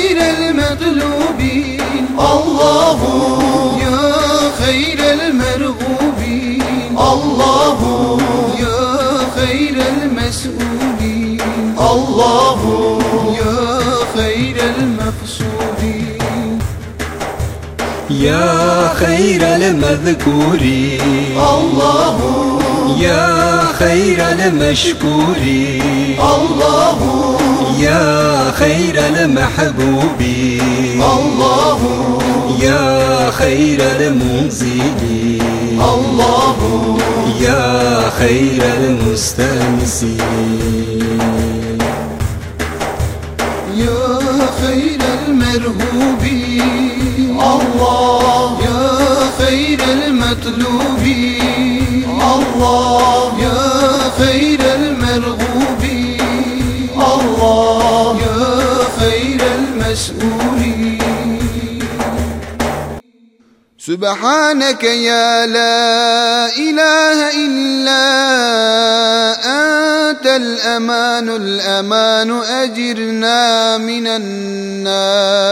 خير المطلوبين الله يا خير المرغوبين الله يا خير المسؤولين الله يا خير المقصودين يا خير المذكورين الله يا خير المشكورين الله يا خير المحبوبين الله. يا خير المنزلين الله. يا خير المستانسين يا خير المرهوبين الله. يا خير المطلوبين الله. سبحانك يا لا إله إلا أنت الأمان الأمان أجرنا من النار.